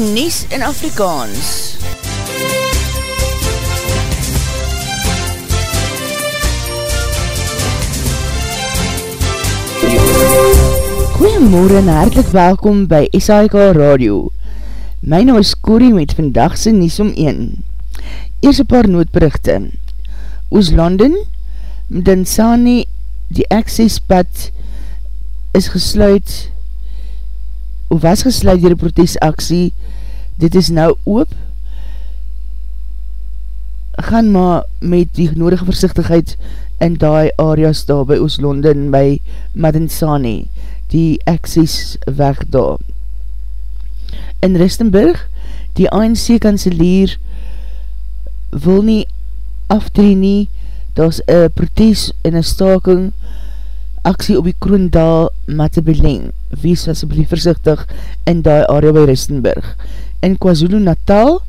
die Nies in Afrikaans. Goeiemorgen en hartelijk welkom by SAIK Radio. My naam is Corrie met vandagse Nies om 1. Eers een paar noodberichte. Oos-London, Mdansani, die accesspad is gesluit of was gesluit dier die protesaksie, dit is nou oop, gaan maar met die nodige versichtigheid in die areas daar by Oost-London, by Madinsani, die access weg daar. In Ristenburg, die ANC-kanselier wil nie aftree nie, daar is een protest en een staking aksie op die Kroondaal Matabeleng. Wees asblief versichtig in die area by Ristenburg. In KwaZulu Natal,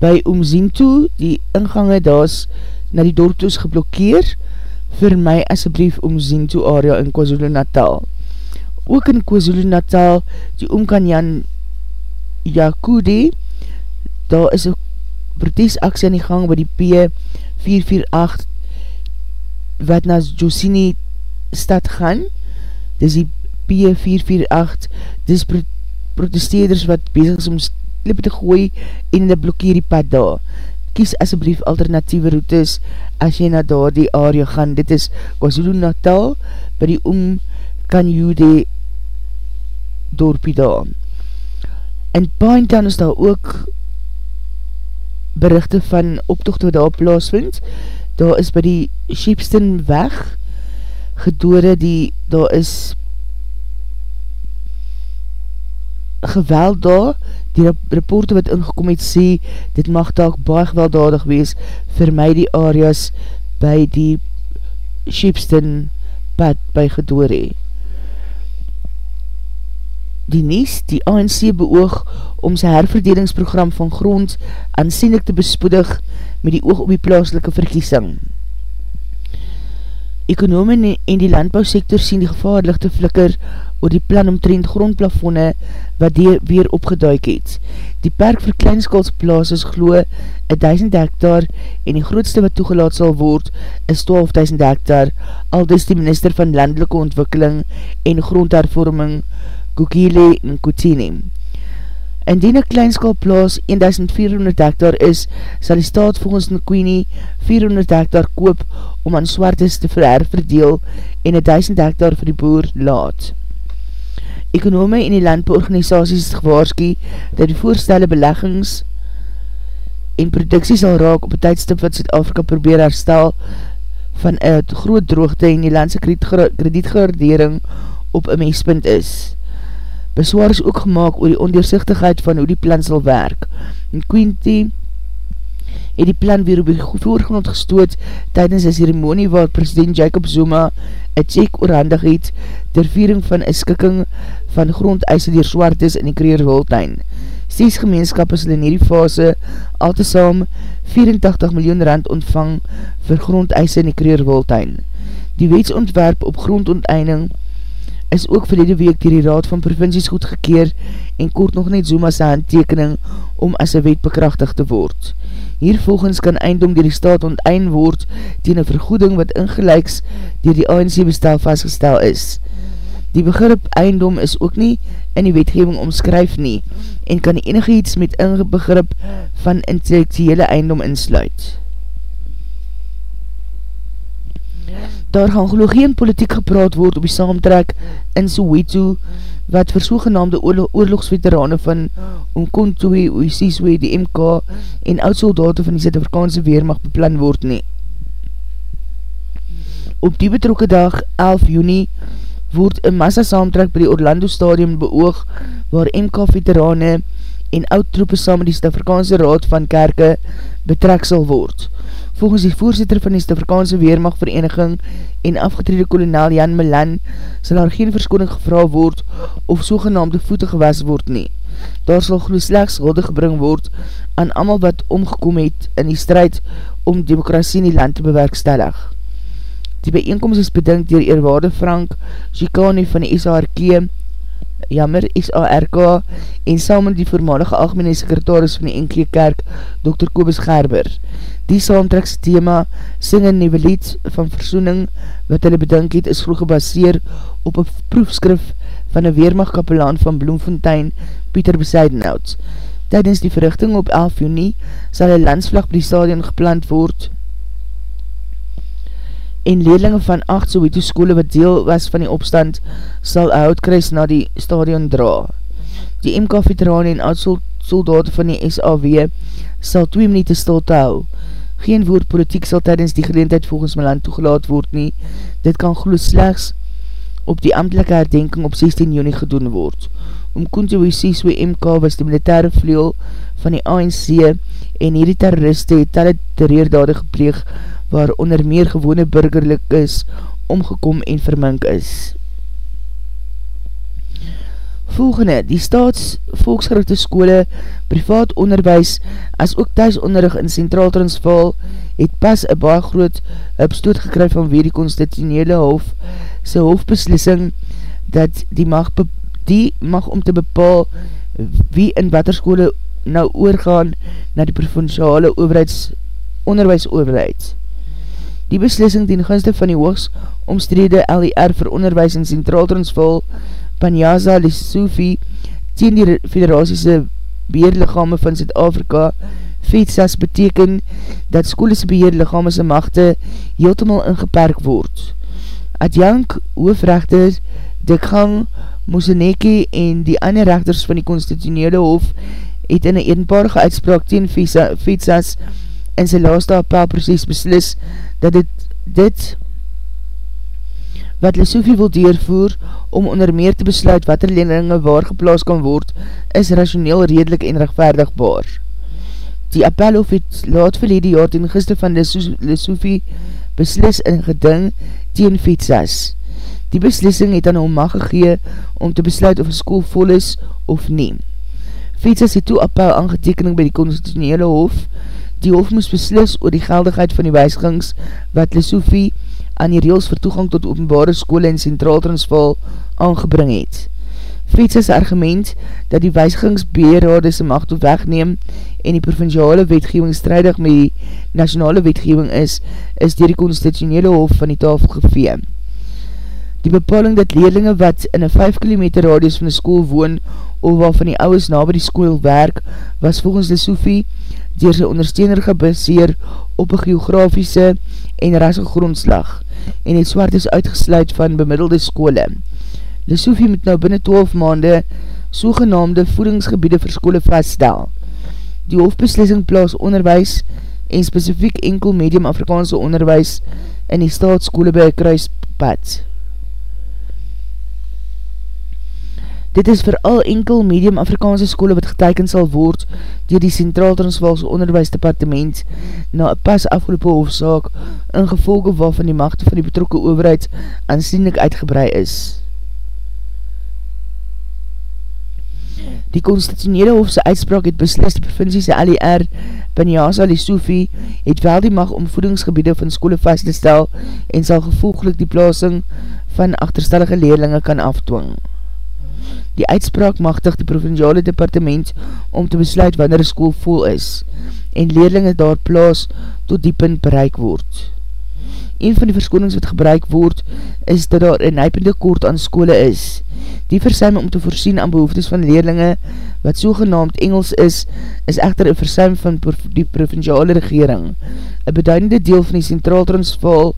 by Oomzinto, die ingange daas na die dorptoos geblokkeer, vir my asblief Oomzinto area in KwaZulu Natal. Ook in KwaZulu Natal, die Oomkanyan Yakude, daar is een protesaksie aan die gang by die P448 wat na Josini stad gaan, dis die P448, dis pro protesteerders wat bezig is om slippe te gooi en die blokkeer die pad daar. Kies asjeblief alternatieve routes as jy na daar die area gaan. Dit is KwaZulu Natal by die Oom Kanjude dorpie daar. In Pinetown is daar ook berichte van optocht wat daar plaasvind. Daar is by die Sheepston weg gedore die daar is geweld daar, die rapporte wat ingekom het sê, dit mag daak baie gewelddadig wees vir my die areas by die Sheepston pad by gedore. Die Nies, die ANC beoog om sy herverdelingsprogram van grond aansienlik te bespoedig met die oog op die plaaslike verkiesing. Ekonome en die landbouwsektor sien die gevaarlichte flikker oor die plan omtrend grondplafonne wat die weer opgeduik het. Die perk vir kleinskalsplaas is glo 1000 hektar en die grootste wat toegelaat sal word is 12.000 hektar, al dis die minister van landelike ontwikkeling en grondhervorming Kukile en Kutine. Indien een kleinskaal plaas 1400 hektar is, sal die staat volgens Nkwini 400 hektar koop om aan swartes te verherverdeel en 1000 hektar vir die boer laat. Ekonome en die landbeorganisaties is gewaarski dat die voorstelle beleggings en produksie sal raak op die tydstip wat Zuid-Afrika probeer herstel van een groot droogte en die landse kredietgradering op een meespunt is. Beswaar is ook gemaakt oor die ondeersichtigheid van hoe die plan sal werk. En Quinty het die plan weer op die voorgrond gestoot tydens die ceremonie waar president Jacob Zuma een check oorhandig het ter viering van een skikking van grondeise dier Swartes in die Kreerwoltuin. Steeds gemeenskap is in hierdie fase al te saam 84 miljoen rand ontvang vir grondeise in die Kreerwoltuin. Die wetsontwerp op grondonteinding is ook verlede week dier die Raad van Provincies goedgekeer en kort nog net Zuma sy handtekening om as een wet bekrachtig te word. Hiervolgens kan eindom dier die staat ontein word teen een vergoeding wat ingelijks dier die ANC bestel vastgestel is. Die begrip eindom is ook nie in die wetgeving omskryf nie en kan enige iets met ingebegrip van intellectuele eindom insluit. Daar gaan geloof geen politiek gepraat word op die saamtrek in Soweto, wat vir sogenaamde oorlogsveterane van Onkontwe, Oisiswe, die MK en oudsoldate van die Zuid-Afrikaanse Weermacht beplan word nie. Op die betrokke dag, 11 juni, word een massa saamtrek by die Orlando Stadium beoog, waar MK veterane en oud-troepen saam met die Zuid-Afrikaanse Raad van Kerke betrek sal word. Volgens die voorzitter van die Stavrikaanse Weermachtvereniging en afgetrede kolonel Jan Milan sal daar geen verskoning gevra word of sogenaamde voete gewas word nie. Daar sal geloof slechts hulde gebring word aan amal wat omgekom het in die strijd om demokrasie in die land te bewerkstellig. Die bijeenkomst is bedinkt dier eerwaarde Frank Chikane van die SHRK jammer SARK en saam met die voormalige algemene sekretaris van die enkele kerk, Dr. Kobus Gerber. Die saamtrekse thema, sing een nieuwe lied van versoening, wat hulle bedank het, is vroeg gebaseer op een proefskrif van een weermachtkapelaan van Bloemfontein, Pieter Beseidenhout. Tijdens die verrichting op 11 juni sal een landsvlag by die stadion gepland word en leerlinge van 8 Soweto skole wat deel was van die opstand sal houdkruis na die stadion dra. Die MK-veterane en oud-soldaten van die SAW sal 2 minuut stil te hou. Geen woord politiek sal tydens die geleentheid volgens my land toegelaat word nie. Dit kan geloof slechts op die ambtelike herdenking op 16 juni gedoen word. Om Kuntu Wesiswe MK was die militaire vleel van die ANC en hierdie terroriste het talle terreerdade gepleeg waar onder meer gewone burgerlik is, omgekom en vermink is. Volgende, die staats volksgerichte skole, privaat onderwijs, as ook thuisonderrig in Centraal Transvaal, het pas een baie groot opstoot gekryf van weer die constitutionele hof, sy hofbeslissing, dat die mag, die mag om te bepaal wie in wat skole nou oorgaan na die provinciale overheids, onderwijs. Die beslissing ten gunste van die hoogs omstrede LER vir onderwijs in Centraal Transvaal, Panyaza Lesofie, teen die federasiese beheerlichame van Zuid-Afrika, FEDSAS beteken dat skoolese beheerlichame sy machte heeltemal ingeperk word. Adjank, hoofrechter, Dikgang, Moseneke en die ander rechters van die constitutionele hof het in een eenparige uitspraak teen FEDSAS in sy laaste appelproces beslis dat dit, dit wat Lesofie wil deurvoer om onder meer te besluit wat er leninge waar geplaas kan word, is rationeel redelijk en rechtvaardigbaar. Die appelhof het laat verlede jaar ten gister van Lesofie beslis in geding teen Vetsas. Die beslissing het aan hom mag gegee om te besluit of een school vol is of nie. Vetsas het toe appel aangetekening by die constitutionele hof, Die hof moes beslis oor die geldigheid van die wijsgings wat Lesofie aan die reels vir toegang tot openbare skole in Centraal Transvaal aangebring het. Vets argument dat die wijsgingsbeheerrade sy macht op wegneem en die provinciale wetgeving strijdig met die nationale wetgeving is, is dier die constitutionele hof van die tafel gevee. Die bepaling dat leerlinge wat in een 5 km radius van die school woon of wat van die ouwes na by die school werk, was volgens Lesofie dier sy ondersteuner gebaseer op een geografiese en rasse grondslag en het swart is uitgesluit van bemiddelde skole. Lesofie moet nou binnen 12 maande sogenaamde voedingsgebiede vir skole vaststel. Die hoofbeslissing plaas onderwijs en specifiek enkel medium Afrikaanse onderwijs in die staatskole by kruispad. Dit is vooral enkel medium Afrikaanse skole wat geteiken sal word dier die Centraal Transvaalse Onderwijsdepartement na een pas afgelopen hoofdzaak in gevolge waarvan die machte van die betrokke overheid aansienlik uitgebrei is. Die constitutionele hoofdse uitspraak het beslis die provinciese LER Banyasa Lesofie het wel die mag om voedingsgebiede van skole vast te stel en sal gevolgelik die plasing van achterstellige leerlinge kan afdwing. Die uitspraak machtig die provinciale departement om te besluit wanneer een school vol is en leerlinge daar plaas tot die punt bereik word. Een van die verskonings wat gebruik word is dat daar een nijpende koord aan skole is. Die versuim om te voorsien aan behoeftes van leerlinge wat sogenaamd Engels is, is echter een versuim van die provinciale regering. Een beduidende deel van die Centraal Transvaal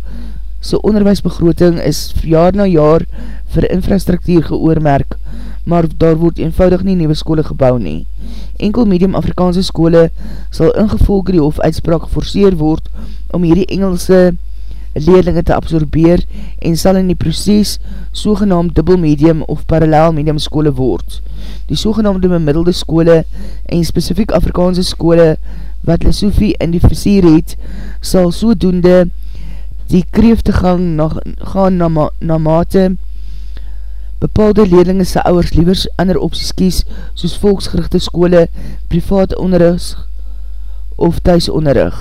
sy onderwijsbegroting is jaar na jaar vir infrastruktuur geoormerk maar daar word eenvoudig nie nieuwe skole gebouw nie. Enkel medium Afrikaanse skole sal ingevolge die hofuitspraak geforseer word om hierdie Engelse leerlinge te absorbeer en sal in die proces sogenaamd dubbel medium of parallel medium skole word. Die sogenaamde bemiddelde skole en specifiek Afrikaanse skole wat Lesofie in die versier het, sal sodoende die kreeftegang na, gaan na, na mate bepaalde leerlinge sy ouwers liewers ander opties kies, soos volksgerichte skole, private onderrig of thuisonderrig.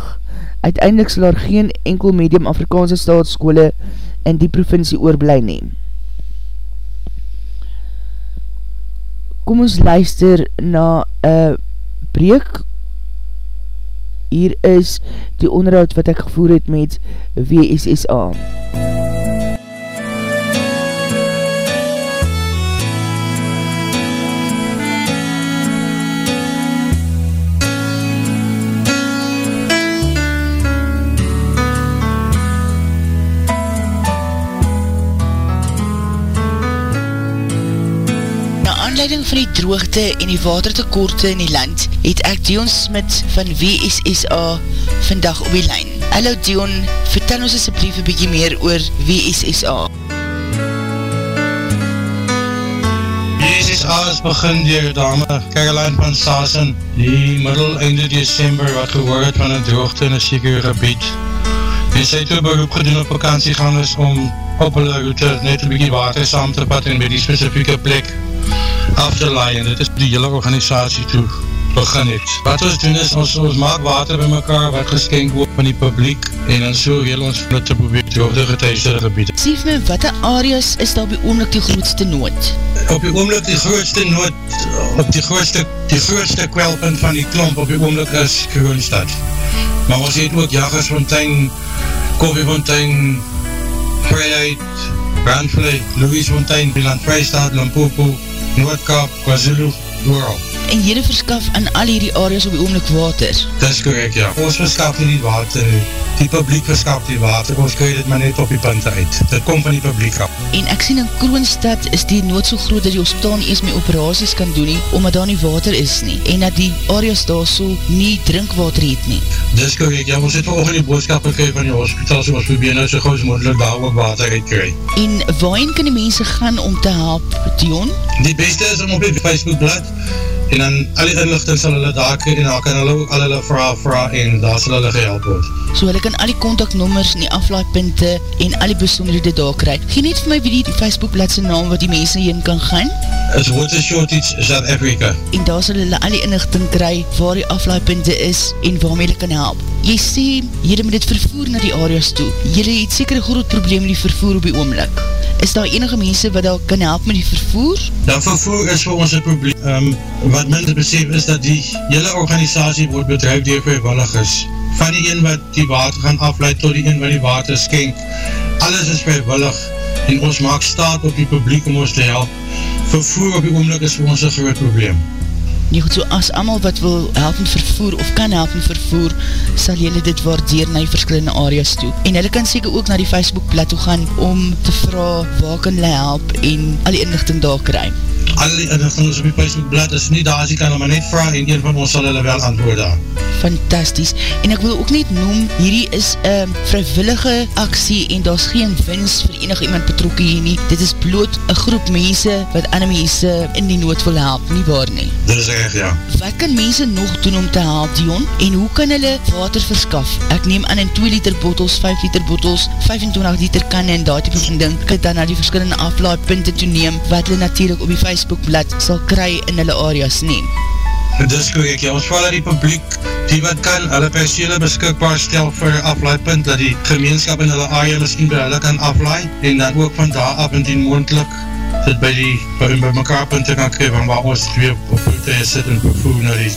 Uiteindelik sal daar geen enkel medium Afrikaanse staatsskole in die provincie oorblij neem. kom ons luister na een breek. Hier is die onderhoud wat ek gevoer het met WSSA. MUZIEK aanleiding van die droogte en die watertekorte in die land, het ek Dion Smit van WSSA vandag op die lijn. Hallo Dion, vertel ons asjeblief een bykie meer oor WSSA. WSSA is begin dier dame Caroline van Sassen die middel einde december wat gehoor het van een droogte in een sekere gebied. En sy het ook beroep gedoen op vakantiegang is om op hulle route net een bykie water saam te pat en by die specifieke plek laai en dit is die hele organisatie toe begin het. Wat ons doen is, ons, ons maak water by mekaar wat geskenk word van die publiek en dan so heel ons van het te probeer droogde getuisde gebied. Sief my, wat die areas is daar op die oomlik die grootste nood? Op die oomlik die grootste nood, op die grootste, die grootste kwelpunt van die klomp op die oomlik is Kroonstad. Maar ons het ook Jagersfontein, Koffiefontein, Vrijheid, Brandvlei, Louisfontein, Biland Vrijstaat, Lampopo, look up was world. En jylle verskaf aan al hierdie areas op die oomlik water? Dis correct, ja. Ons verskaf nie die water, die publiek verskaf die water, ons krijg dit maar net op die punte uit. Dit kom van die publiek af. En ek sien in Kroonstad is die nood so groot dat die hospitaal nie eens my operaties kan doen nie, omdat daar nie water is nie. En dat die areas daar so nie drinkwater het nie. Dis correct, ja. Ons het volgens die boodskap gekryf van die hospitaal, so ons probeer nou so gauw as moeilijk daar ook water uitkry. En waarin kan die mense gaan om te help, Dion? Die beste is om op die Facebookblad en dan al die inlichting sal hulle daar kry en dan kan hulle ook al hulle vraag vraag en daar sal hulle gehelp word. So hulle kan al die contactnummers en die aflaaipunte en al die besonderhede daar kry. Geen net vir my wie die Facebookbladse naam wat die mense hierin kan gaan? It's Water Shortage South Africa. En daar sal hulle al die inlichting kry waar die aflaaipunte is en waarmee hulle kan help. Jy sê, jylle moet dit vervoer na die areas toe. Jylle het seker een groot probleem met die vervoer op die oomlik. Is daar enige mense wat daar kan help met die vervoer? Dat vervoer is vir ons een probleem. Um, wat minder besef is dat die hele organisatie word bedrijf door vrijwilligers. Van die een wat die water gaan afleid tot die een wat die water skenk. Alles is vrijwillig en ons maak staat op die publiek om ons te help. Vervoer op die oomlik is vir ons een groot probleem. Nie goed, so as amal wat wil helpen vervoer of kan helpen vervoer, sal jylle dit waardeer na die verskillende areas toe. En jylle kan seker ook na die Facebookblad toe gaan om te vraag waar kan jylle help en al die inlichting daar kry. Al die inlichting op die Facebookblad is nie daar as jy kan maar net vraag en een van ons sal jylle wel antwoord daar fantasties. En ek wil ook net noem, hierdie is een vrywillige aksie en daar is geen wins vir enig iemand betrokken hier nie. Dit is bloot een groep mense wat ander mense in die nood wil help, nie waar nie? Dit is echt, ja. Wat kan mense nog doen om te help, Dion? En hoe kan hulle water verskaf? Ek neem aan in 2 liter bottles, 5 liter bottles, 25 liter kanne en daar type van ding, ek dan na die verskillende aflaadpunte toe neem, wat hulle natuurlijk op die Facebookblad sal kry in hulle areas neem. Dit is korrek, ja, ons val die publiek, die wat kan, hulle percele beskikbaar stel vir aflaaipunt, dat die gemeenskap in hulle area miskien by hulle kan aflaai, en dan ook van daar af en die moendlik, dit by die, by, by mekaar punte kan kry, van waar ons twee op voete sit en vervoer na die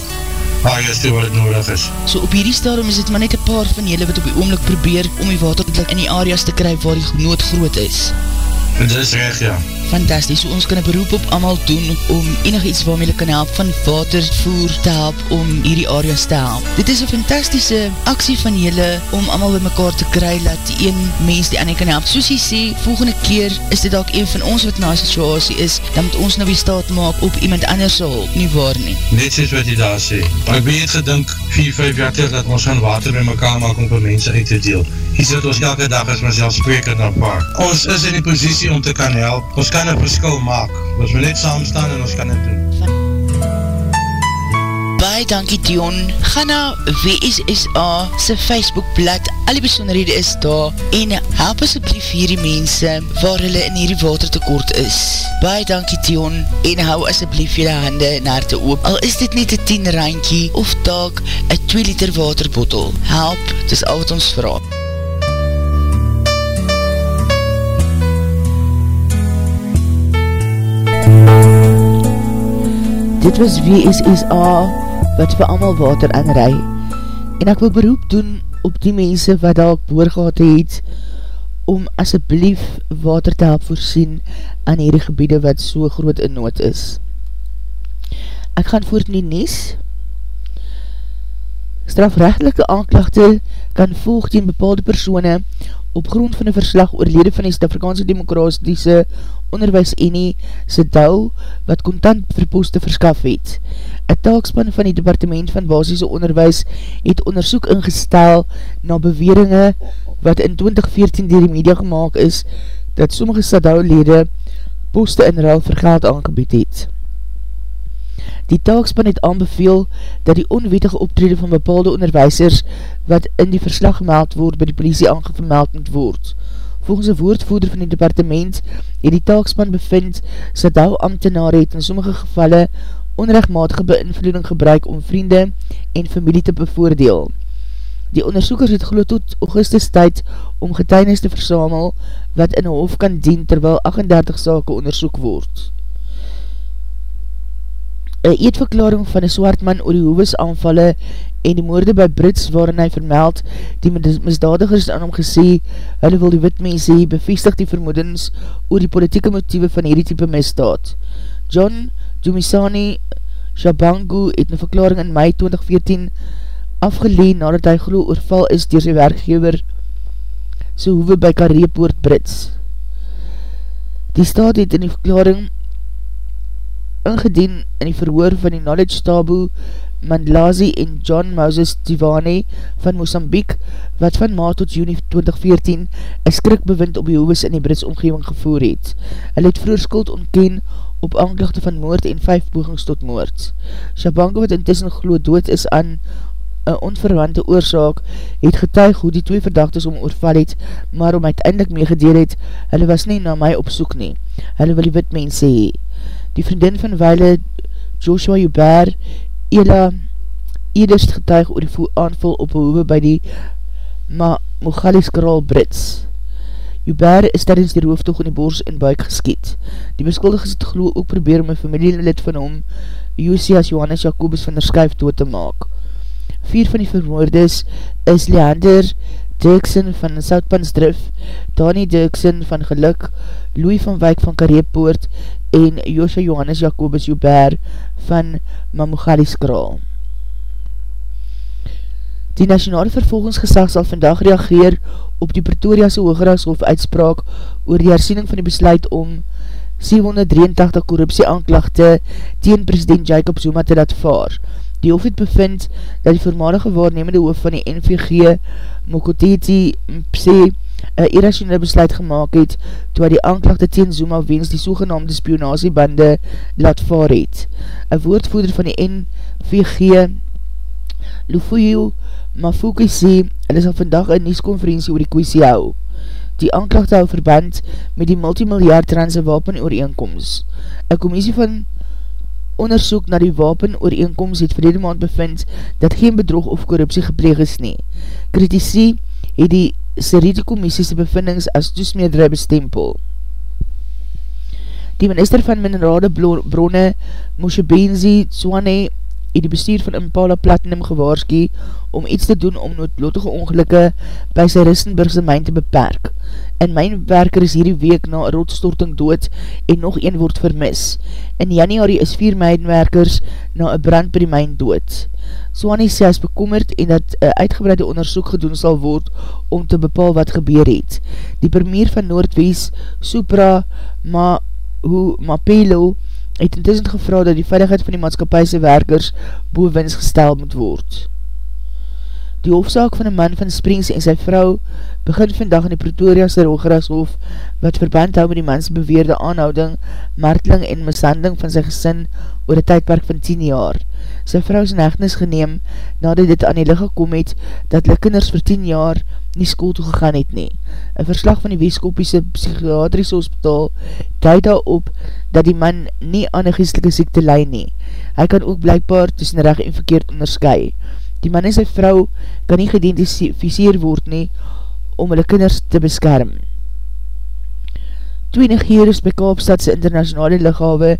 areas toe wat het nodig is. So op hierdie stadium is dit maar net een paar van julle wat op die oomlik probeer om die water in die areas te kry waar die nood groot is. Dit is recht, ja fantastisch, so ons kan een beroep op amal doen om enig iets waarmee hulle kan help van watervoer te help om hierdie areas te help. Dit is een fantastische aksie van julle om amal by mekaar te kry dat die een mens die ander kan help. Soos jy sê, volgende keer is dit ook een van ons wat na situasie is, dan moet ons nou die staat maak op iemand anders hulp, nie waar nie. Net soos wat jy daar sê. Maar ek ben het gedink 4, 5 jaar terug dat ons gaan water by mekaar maak om vir mense uit te deel. Hier sit ons elke dag as myself spreker na paar. Ons is in die positie om te kan help. Ons kan een verskil maak. Ons moet net saam staan en ons kan het doen. Baie dankie Dion. Ga na WSSA sy Facebookblad. Al die besonderhede is daar. En help asjeblief hierdie mense waar hulle in hierdie watertekort is. Baie dankie Dion. En hou asjeblief jylle hande en harte oop. Al is dit net een 10 randkie of taak een 2 liter waterbottel. Help, dis al wat ons vraag. Dit was WSSA wat vir amal water inrui en ek wil beroep doen op die mense wat al boorgehad het om asjeblief water te help voorsien aan hierdie gebiede wat so groot in nood is. Ek gaan voort in die nies. Strafrechtelike aanklachte kan volg tegen bepaalde persone op grond van een verslag oor lede van die Stafrikaanse Demokratiese Onderwijs Enie se dou wat contant verposte verskaf het. Een taakspan van die Departement van Basisse Onderwijs het onderzoek ingestel na beweringe wat in 2014 dier die media gemaakt is dat sommige Sadou lede poste in ruil vir geld aangebied het. Die taakspan het aanbeveel dat die onwetige optrede van bepaalde onderwijsers wat in die verslag gemeld word by die politie aangevermeld moet word. Volgens een woordvoerder van die departement het die taakspan bevind Sadou ambtenaar het in sommige gevalle onrechtmatige beïnvloeding gebruik om vriende en familie te bevoordeel. Die onderzoekers het geloof tot augustus tyd om getuinis te versamel wat in een hof kan dien terwyl 38 sake onderzoek word. Een eetverklaring van een swart man oor die hoeves aanvalle en die moorde by Brits waarin hy vermeld die misdadigers aan hom gesê hulle wil die witmense bevestig die vermoedens oor die politieke motieve van hierdie type misdaad. John Dumisani Shabangu het een verklaring in mei 2014 afgeleen nadat hy geloof oorval is dier sy werkgever so hoeve by Kareepoort Brits. Die staat het in die verklaring ingedien in die verhoor van die Knowledge Tabu Mandlazi en John Moses Tivane van Mozambique, wat van maart tot juni 2014 een skrikbewind op hoeves in die Brits omgeving gevoer het. Hy het vroeger skuld ontken op aanklachte van moord en vijf pogings tot moord. Shabango, wat intussen gelo dood is aan een onverwante oorzaak, het getuig hoe die twee verdachtes om oorval het, maar om uiteindelik meegedeel het, hulle was nie na my op soek nie. Hulle wil die wit mense hee die vriendin van Weile Joshua Joubert Ela eerst getuig oor die aanval op hoeve by die Ma Mogalis Kraal Brits. Joubert is tijdens die rooftoog in die bors en buik geskiet. Die beskuldig is het geloof ook probeer om een familielid van hom, Josias Johannes Jacobus van der Skyf dood te maak. Vier van die vermoordes is Leander Dirksen van Soutpansdrif, Dani Dirksen van Geluk, Louis van Wyk van Kareepoort en Josha Johannes Jacobus Joubert van Mamogalis Kraal. Die nationale vervolgingsgesag sal vandag reageer op die Pretoriase Hoogeraashof uitspraak oor die hersiening van die besluit om 783 korruptieaanklachte teen president Jacob Zuma te laat vaar. Die hof het bevind dat die voormalige waarnemende hoof van die NVG Mokoteti Mpse een irrationele besluit gemaakt het toe die aanklachte teen Zuma wens die sogenaamde spionasiebande laat vaar het. Een woordvoerder van die NVG Lufuyu Mafuki sê, hy sal vandag een nieuwskonferentie oor die kwestie hou. Die aanklachte hou verband met die multimiljaard transe wapen ooreenkomst. Een commissie van onderzoek na die wapen ooreenkomst het verlede maand bevind dat geen bedrog of korruptie gepleeg is nie. Kritisie het die Serite Commissiese bevindings as toesmeerdere bestempel. Die minister van Minerade Bronne, Moshe Benzi Swane, het die bestuur van Impala Platinum gewaarski om iets te doen om noodlotige ongelukke by sy Rissenburgse myn te beperk. In mynwerker is hierdie week na een rotstorting dood en nog een word vermis. In januari is vier mynwerkers na een brand by die myn dood. Swanie sê is bekommerd en dat een uitgebreide onderzoek gedoen sal word om te bepaal wat gebeur het. Die premier van Noordwies, Supra Mahu Mapelo, het intussen gevra dat die veiligheid van die maatskapijse werkers boewins gestel moet word. Die hoofdzaak van een man van Springs en sy vrou begin vandag in die Pretoria's Rogerashof wat verband hou met die mans beweerde aanhouding, marteling en mishanding van sy gesin oor een tydpark van 10 jaar. Sy vrou is in hechtenis geneem nadat dit aan die licht gekom het dat die kinders vir 10 jaar nie school toe gegaan het nie. Een verslag van die Weeskopiese Psychiatrische Hospital duid daarop dat die man nie aan een geestelike ziekte lei nie. Hy kan ook blijkbaar tussen recht en verkeerd onderskui. Die man en sy vrou kan nie geïdentificeer word nie om hulle kinders te beskerm. Twee negeerders by Kaapstadse internationale lichawe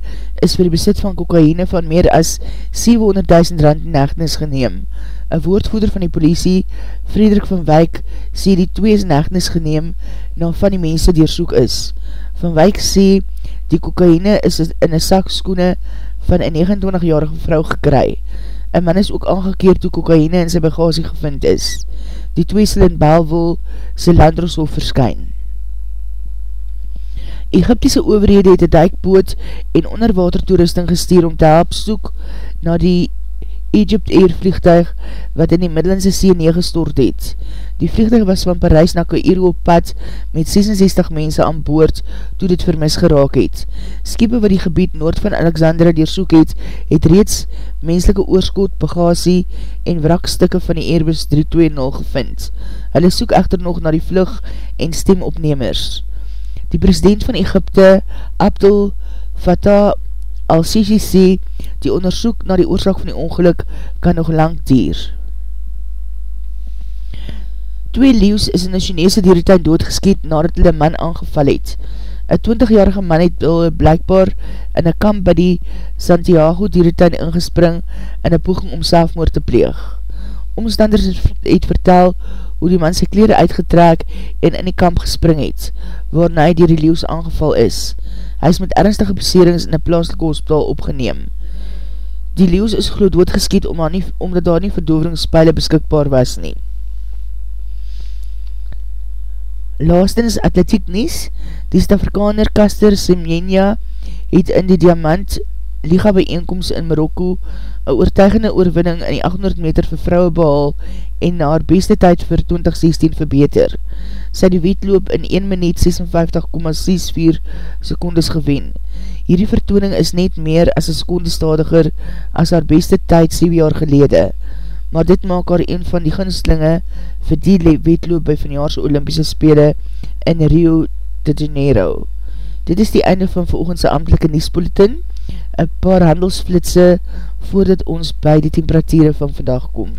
is vir die besit van kokaine van meer as 700.000 rand in echtenis geneem. Een woordvoeder van die politie, Frederik van Wyk, sê die twee is in echtenis geneem na van die mense deersoek is. Van Wyk sê die kokaine is in een sak skoene van een 29-jarige vrou gekry. Een man is ook aangekeerd toe kokaine in sy bagasie gevind is. Die twee sal in Belvol sy landroshof verskyn. Egyptiese overhede het een dijkboot en onderwater toerusting gestuur om te help soek na die Egypt Air vliegtuig wat in die Middellandse See neergestort het. Die vliegtuig was van Parijs na Cairo op pad met 66 mense aan boord toe dit vermis geraak het. Skiepe wat die gebied noord van Alexandra deersoek het, het reeds menselike oorskot, bagasie en wrakstukke van die Airbus 320 gevind. Hulle soek echter nog na die vlug en stemopnemers. Die president van Egypte, Abdul Fattah al-Sisi sê, die onderzoek na die oorzaak van die ongeluk kan nog lang dier. Twee leeuws is in die Chinese diertuin doodgeskiet nadat hulle man aangeval het. Een 20-jarige man het blijkbaar in een kamp by die Santiago diertuin ingespring in een poging om selfmoord te pleeg. Omstanders het vertel hoe die man sy kleren uitgetrek en in die kamp gespring het, waarna hy dier die leeuws aangeval is. Hy is met ernstige beserings in een plaaslike hospitaal opgeneem. Die leeuws is geloof doodgeskiet om nie, omdat daar nie verdoveringsspeile beskikbaar was nie. Laastens atletiek nies, die Stafrikaner Kaster Semjenia het in die Diamant Liga bijeenkomst in Marokko een oortuigende oorwinning in die 800 meter vir vrouwe behal en na haar beste tyd vir 2016 verbeter. Sy die wetloop in 1 minuut 56,64 secondes gewen. Hierdie vertooning is net meer as een seconde stadiger as haar beste tyd 7 jaar gelede, maar dit maak haar een van die ginslinge vir die wetloop by vanjaarse Olympische Spele in Rio de Janeiro. Dit is die einde van veroogendse amtelike Niespolitin, een paar handelsflitse voordat ons by die temperatuur van vandag kom.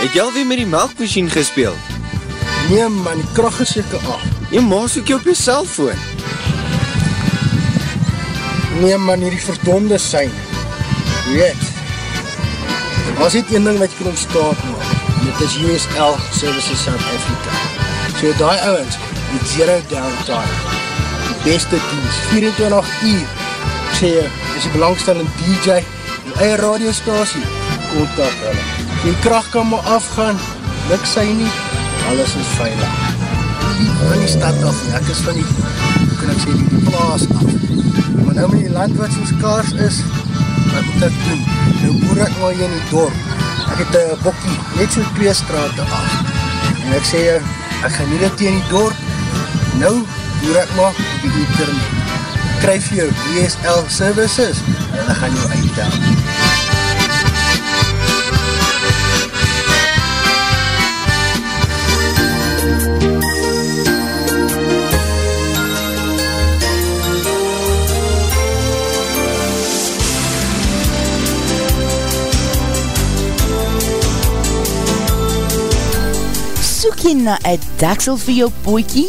Het jy alweer met die melkmachine gespeeld? Nee man, die kracht is jyke af. Jy maak soek jy op jy cellfoon. Nee man, hierdie verdonde sein. Weet, was dit een ding wat jy kan ontstaan maak. Dit is USL Services South Africa. So die ouwens, met zero downtime beste dienst, 24 uur. Ek sê jy, is die belangstellende DJ, die eie radiostasie, kontak hulle. Die kracht kan maar afgaan, luk sy nie, alles is veilig. Die van die stad af, ek is van die, hoe kan ek sê, die, die plaas af. Maar nou met die land wat soos kaars is, wat moet ek doen? Nou boer ek maar hier in die dorp. Ek het een bokkie, net so twee straten af. En ek sê jy, ek gaan nie dit in die dorp. Nou, ek maar op die internet. Kryf jou DSL services en dan gaan jou uitdaan. Soek jy na een daksel vir jou poekie?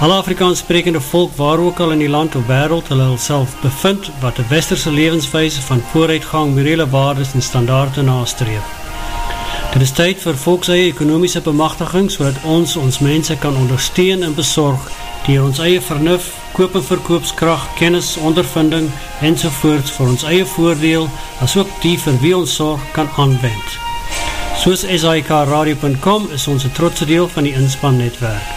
Alle Afrikaans sprekende volk waar ook al in die land of wereld hulle self bevind wat die westerse levenswijze van vooruitgang, morele waardes en standaarde nastreef. Dit is tyd vir volks eie ekonomiese bemachtiging so ons ons mense kan ondersteun en bezorg die ons eie vernuf, koop en verkoopskracht, kennis, ondervinding en sovoorts vir ons eie voordeel as ook die vir wie ons zorg kan aanwend. Soos SIK Radio.com is ons een trotse deel van die inspannetwerk.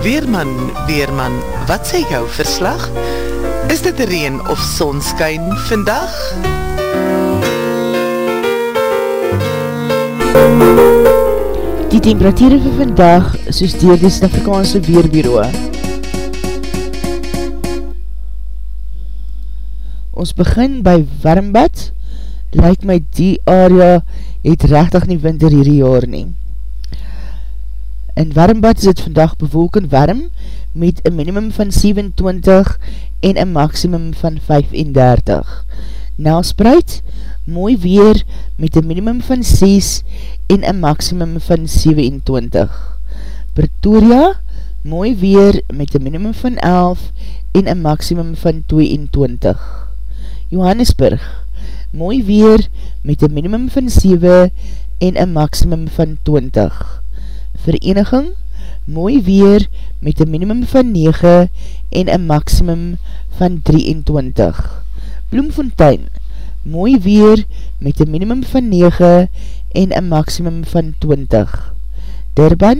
Weerman, Weerman, wat sê jou verslag? Is dit reen of sonskyn vandag? Die temperatuur vir vandag soos dier die Stafrikaanse Weerbureau. Ons begin by Warmbad, lyk my die area het rechtig nie winter hierdie jaar neem. In Warmbad is het vandag bewolken warm met een minimum van 27 en een maximum van 35. Nelspreid, mooi weer met een minimum van 6 en een maximum van 27. Pretoria, mooi weer met een minimum van 11 en een maximum van 22. Johannesburg, mooi weer met een minimum van 7 en een maximum van 20. Vereniging, mooi weer met een minimum van 9 en een maximum van 23. Bloemfontein, mooi weer met een minimum van 9 en een maximum van 20. Durban,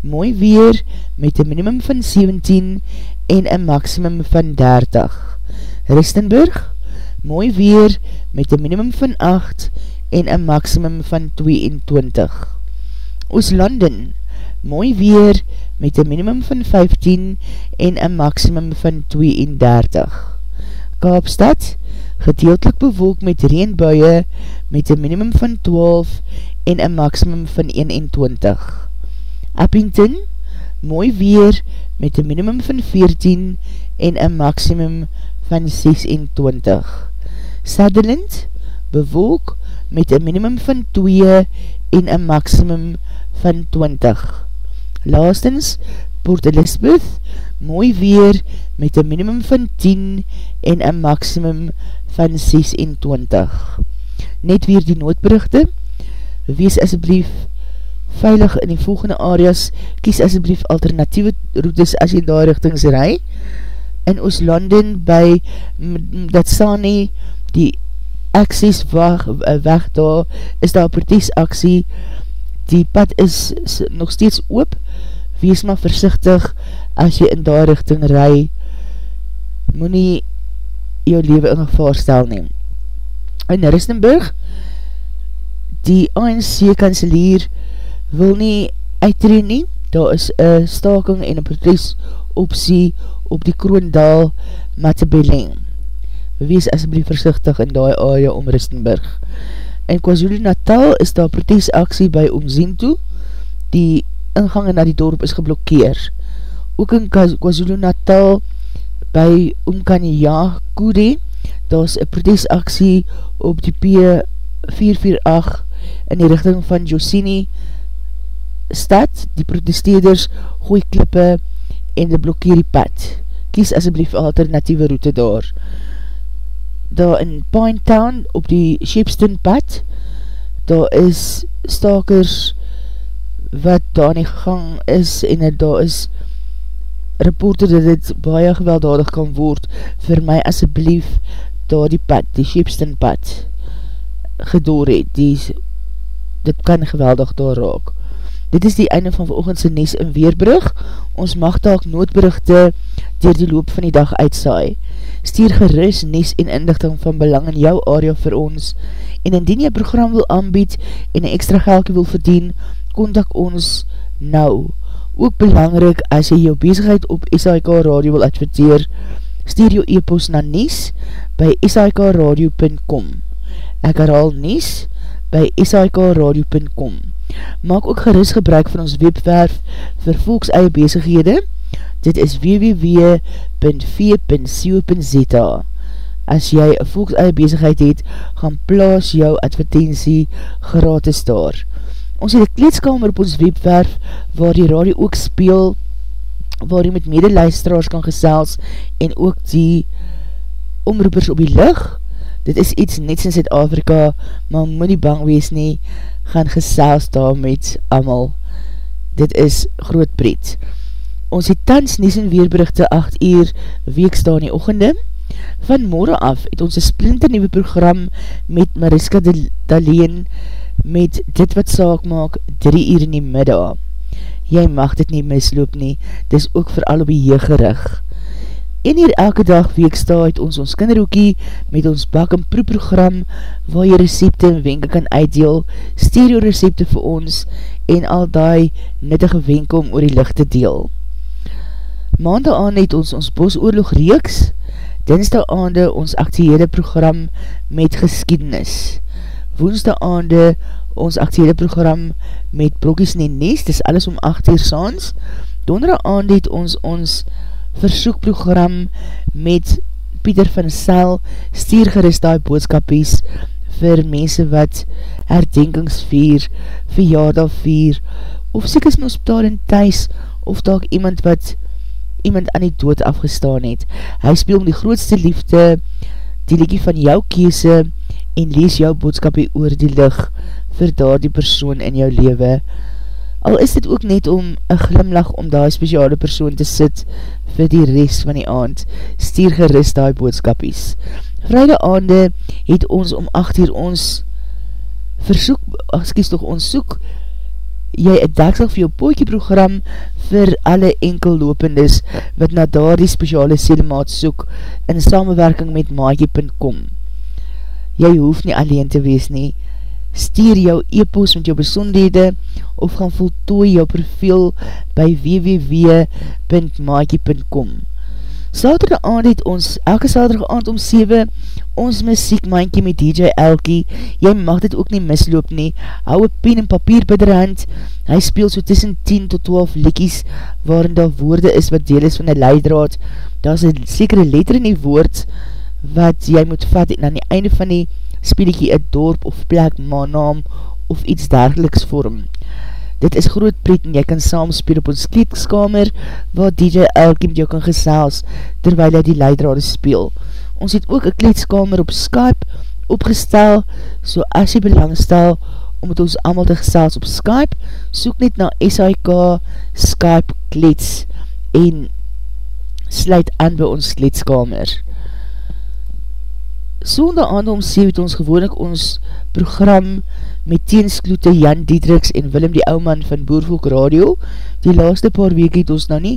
mooi weer met een minimum van 17 en een maximum van 30. Ristenburg, mooi weer met een minimum van 8 en een maximum van 22. Ooslanden, mooi weer met een minimum van 15 en een maximum van 32. Kaapstad, gedeeltelik bewolk met reenbuie met een minimum van 12 en een maximum van 21. Uppington, mooi weer met een minimum van 14 en een maximum van 26. Sutherland, bewolk met een minimum van 2 en een maximum van 20. Laastens, Port Elizabeth, mooi weer met een minimum van 10 en een maximum van 26. Net weer die noodberichte, wees asjeblief veilig in die volgende areas, kies asjeblief alternatieve routes as jy daar richtings rij. In Ooslanden by Datsani, die access weg, weg daar, is daar protesaksie, die pad is nog steeds oop, wees maar versichtig as jy in daar richting rij, moet nie jou leven in gevaar stel neem. In Ristenburg, die ANC-kanselier wil nie uitreen nie, daar is een staking en een protest optie op die Kroondaal Matabeleng. Wees asblief versichtig in die area om Ristenburg. In KwaZulu Natal is daar protestaksie by Omzinto, die ingange na die dorp is geblokkeer. Ook in KwaZulu Natal by Omkaniya Kure, daar is een protestaksie op die P448 in die richting van Josini stad, die protesteerders gooi klippe en die blokkeer die pad. Kies asjeblief alternatieve route daar. Daar in Pine Town op die Shepston pad, daar is stakers wat daar nie gang is en daar is reporter dat dit baie gewelddadig kan word vir my asjeblief daar die pad, die Shepston pad gedoor het, die, dit kan geweldig daar raak. Dit is die einde van veroogendse Nes in Weerbrug. Ons mag taak noodberichte dier die loop van die dag uitsaai. Stier geris Nes en inlichting van belang in jou area vir ons. En indien jy program wil aanbied en een extra geldje wil verdien, kontak ons nou. Ook belangrik, as jy jou bezigheid op SIK Radio wil adverteer, stuur jou e-post na Nes by sikradio.com. Ek herhaal Nes by sikradio.com maak ook gerust gebruik van ons webwerf vir volks eie bezighede. Dit is www.v.co.za As jy een volks eie bezigheid het, gaan plaas jou advertentie gratis daar. Ons het een kleedskamer op ons webwerf waar die radio ook speel, waar jy met medeluisteraars kan gesels en ook die omroepers op die licht. Dit is iets net in Zuid-Afrika, maar moet nie bang wees nie, gaan gesels daar met amal. Dit is groot pret. Ons het tans nies en weerberichte 8 uur weeks daar in die ochende. Van morgen af het ons een splinter nieuwe program met Mariska Daleen met Dit Wat Saak Maak 3 uur in die middag. Jy mag dit nie misloop nie, dis ook vir al op die jeuggerig. En hier elke dag weeksta het ons ons kinderhoekie met ons bak en proeprogram waar jy recepte en wenke kan uitdeel, stereo recepte vir ons en al die nuttige wenke om oor die licht te deel. Maandag aan het ons ons bosoorlog reeks, dinsdag aande ons actiehede program met geschiedenis. Woensdag aande ons actiehede program met brokies en nest, dis alles om 8 uur saans. Donderdag aande het ons ons versoekprogram met Pieter van Sel stuur gerust die boodskapies vir mense wat herdenkings vier, verjaardag vier, of syk is in hospitaal en thuis, of dalk iemand wat iemand aan die dood afgestaan het. Hy speel om die grootste liefde, die liekie van jou kiese, en lees jou boodskapie oor die lig vir daar die persoon in jou lewe. Al is dit ook net om een glimlach om die speciale persoon te sit vir die rest van die aand, stuur gerust die boodskapies. Vrijde aande het ons om 8 uur ons versoek, excuse toch, ons soek jy een daksel vir jou pootje program vir alle enkellopendes wat na daar die speciale selemaat soek in samenwerking met maakie.com. Jy hoef nie alleen te wees nie, stuur jou e-post met jou besondhede of gaan voltooi jou profiel by www.maakie.com Saterdag aand het ons, elke saterdag aand om 7, ons muziek maankie met DJ Elkie, jy mag dit ook nie misloop nie, hou een pen en papier by der hand, hy speel so tussen 10 tot 12 likkies, waarin daar woorde is wat deel is van die leidraad, daar is een sekere letter in die woord, wat jy moet vat, en aan die einde van die speeliekie een dorp of plek, maanaam of iets dergeliks vorm. Dit is groot pret en jy kan saam speel op ons kleedskamer waar DJ Elkie met jou kan gesels terwijl hy die leidrade speel. Ons het ook een kleedskamer op Skype opgestel, so as jy belangstel om met ons allemaal te gesels op Skype, soek net na SIK Skype kleeds en sluit aan by ons kleedskamer. Sonde aand om 7 het ons gewoonlik ons program met teenskloete Jan Diedriks en Willem die Ouman van Boervolk Radio. Die laaste paar week het ons nou nie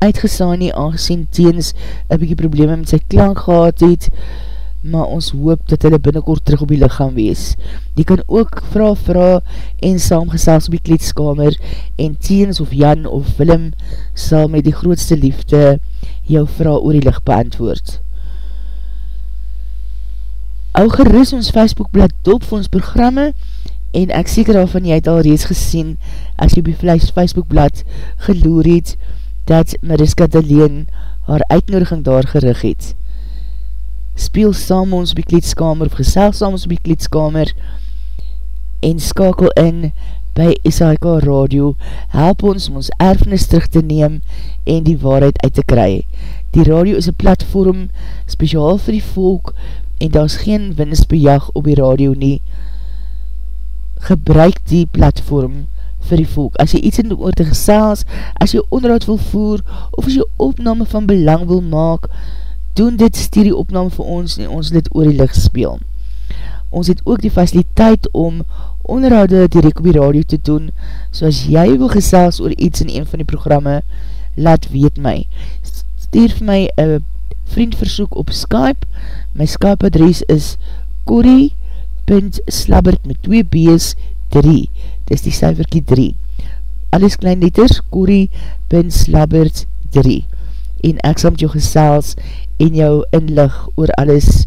uitgesaan nie, aangezien teens een bykie probleme met sy klank gehad het, maar ons hoop dat hulle binnenkort terug op die lichaam wees. Die kan ook vraag vraag en saamgesels op die kleedskamer en teens of Jan of Willem sal met die grootste liefde jou vraag oor die licht beantwoord. Ou gerus ons Facebookblad dop vir ons programme en ek seker al van jy het al reeds gesien as jy op die Facebookblad geloer het dat Mariska de Leen haar uitnodiging daar gerig het. Speel saam ons op die kleedskamer of gesel saam ons op die kleedskamer en skakel in by SHK Radio, help ons om ons erfenis terug te neem en die waarheid uit te kry. Die radio is een platform speciaal vir die volk en daar is geen winstbejag op die radio nie, gebruik die platform vir die volk. As jy iets in die oor te gesels, as jy onderhoud wil voer, of as jy opname van belang wil maak, doen dit, stuur die opname vir ons en ons dit oor die licht speel. Ons het ook die faciliteit om onderhoude direct op die radio te doen, so as jy wil gesels oor iets in een van die programme, laat weet my. Stuur vir my een vriendversoek op Skype, My Skype adres is corrie.slabbert met 2 b's 3. Dis die cijferkie 3. Alles klein letters, corrie.slabbert 3. En ek sal met jou gesels en jou inlig oor alles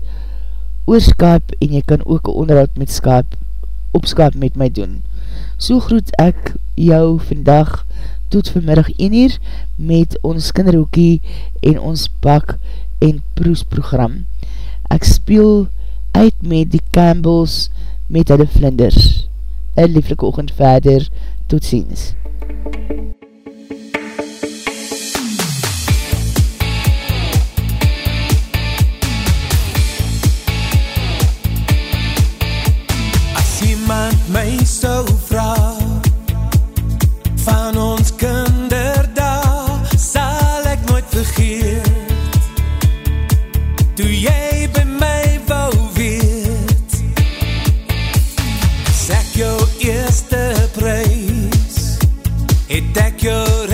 oor Skype en jy kan ook onderhoud met Skype op Skype met my doen. So groet ek jou vandag tot vanmiddag 1 uur met ons kinderhoekie en ons bak en proesprogram ek speel uit met die Campbells met hulle vlinders. Een lieflike oogend verder, tot ziens. As iemand my so vraag het ek jou